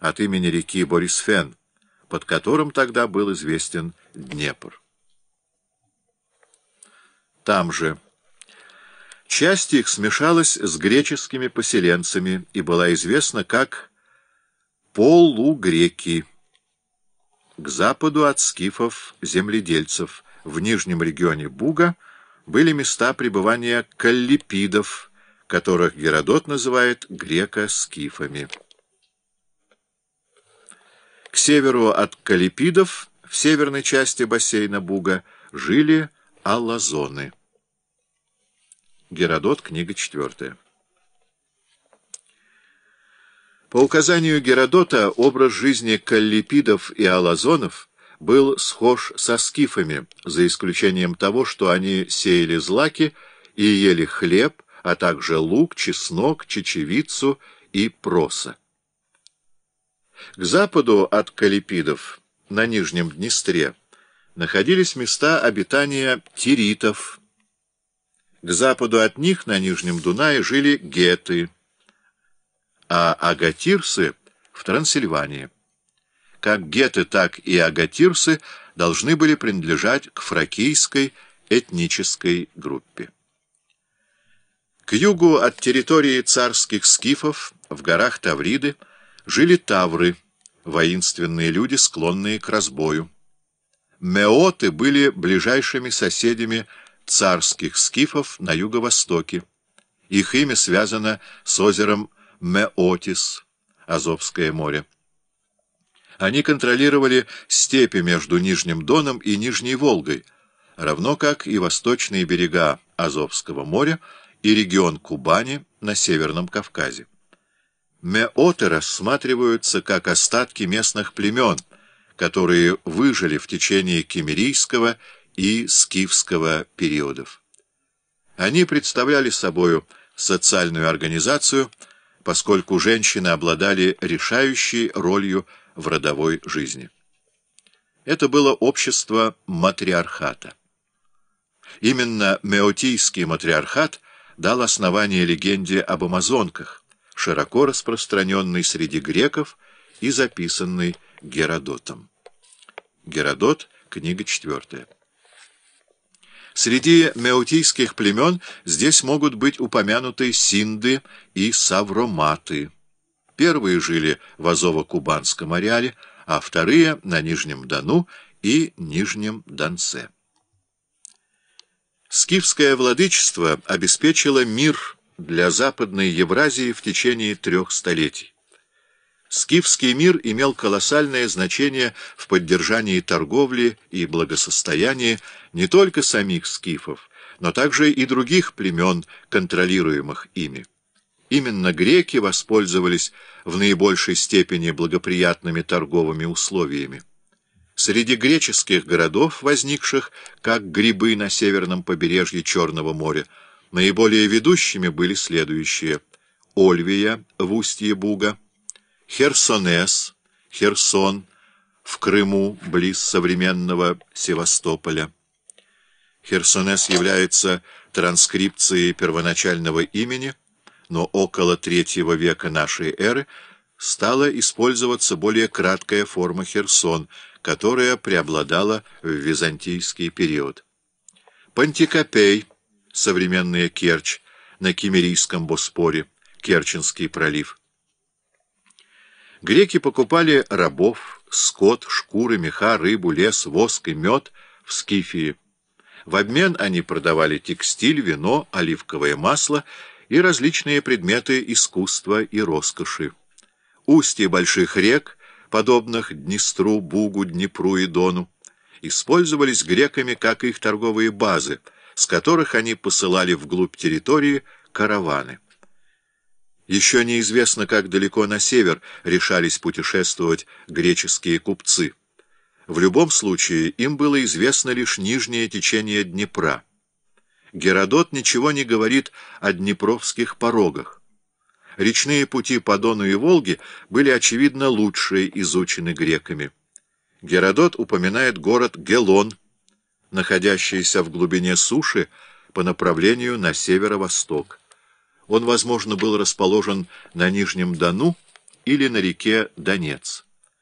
от имени реки Борисфен, под которым тогда был известен Днепр. Там же часть их смешалась с греческими поселенцами и была известна как полугреки. К западу от скифов земледельцев в нижнем регионе Буга были места пребывания каллипидов, которых Геродот называет греко-скифами. Северу от каллипидов в северной части бассейна Буга жили аллазоны. Геродот, книга 4. По указанию Геродота, образ жизни каллипидов и алазонов был схож со скифами, за исключением того, что они сеяли злаки и ели хлеб, а также лук, чеснок, чечевицу и проса. К западу от каллипидов, на Нижнем Днестре, находились места обитания тиритов. К западу от них, на Нижнем Дунае, жили геты, а агатирсы в Трансильвании. Как геты, так и агатирсы должны были принадлежать к фракийской этнической группе. К югу от территории царских скифов, в горах Тавриды, жили тавры, воинственные люди, склонные к разбою. Меоты были ближайшими соседями царских скифов на юго-востоке. Их имя связано с озером Меотис, Азовское море. Они контролировали степи между Нижним Доном и Нижней Волгой, равно как и восточные берега Азовского моря и регион Кубани на Северном Кавказе. Меоты рассматриваются как остатки местных племен, которые выжили в течение кемерийского и скифского периодов. Они представляли собою социальную организацию, поскольку женщины обладали решающей ролью в родовой жизни. Это было общество матриархата. Именно меотийский матриархат дал основание легенде об амазонках, широко распространенный среди греков и записанный Геродотом. Геродот, книга 4. Среди меутийских племен здесь могут быть упомянуты синды и савроматы. Первые жили в Азово-Кубанском ареале, а вторые — на Нижнем Дону и Нижнем Донце. Скифское владычество обеспечило мир для Западной Евразии в течение трех столетий. Скифский мир имел колоссальное значение в поддержании торговли и благосостояния не только самих скифов, но также и других племен, контролируемых ими. Именно греки воспользовались в наибольшей степени благоприятными торговыми условиями. Среди греческих городов, возникших как грибы на северном побережье Черного моря, Наиболее ведущими были следующие. Ольвия в устье Буга, Херсонес, Херсон в Крыму, близ современного Севастополя. Херсонес является транскрипцией первоначального имени, но около третьего века нашей эры стала использоваться более краткая форма Херсон, которая преобладала в византийский период. Пантикопей – современная Керчь, на Кемерийском Боспоре, Керченский пролив. Греки покупали рабов, скот, шкуры, меха, рыбу, лес, воск и мед в Скифии. В обмен они продавали текстиль, вино, оливковое масло и различные предметы искусства и роскоши. Устья больших рек, подобных Днестру, Бугу, Днепру и Дону, использовались греками как их торговые базы – с которых они посылали вглубь территории караваны. Еще неизвестно, как далеко на север решались путешествовать греческие купцы. В любом случае, им было известно лишь нижнее течение Днепра. Геродот ничего не говорит о днепровских порогах. Речные пути по Дону и Волге были, очевидно, лучше изучены греками. Геродот упоминает город Гелон, находящийся в глубине суши по направлению на северо-восток. Он, возможно, был расположен на Нижнем Дону или на реке Донец.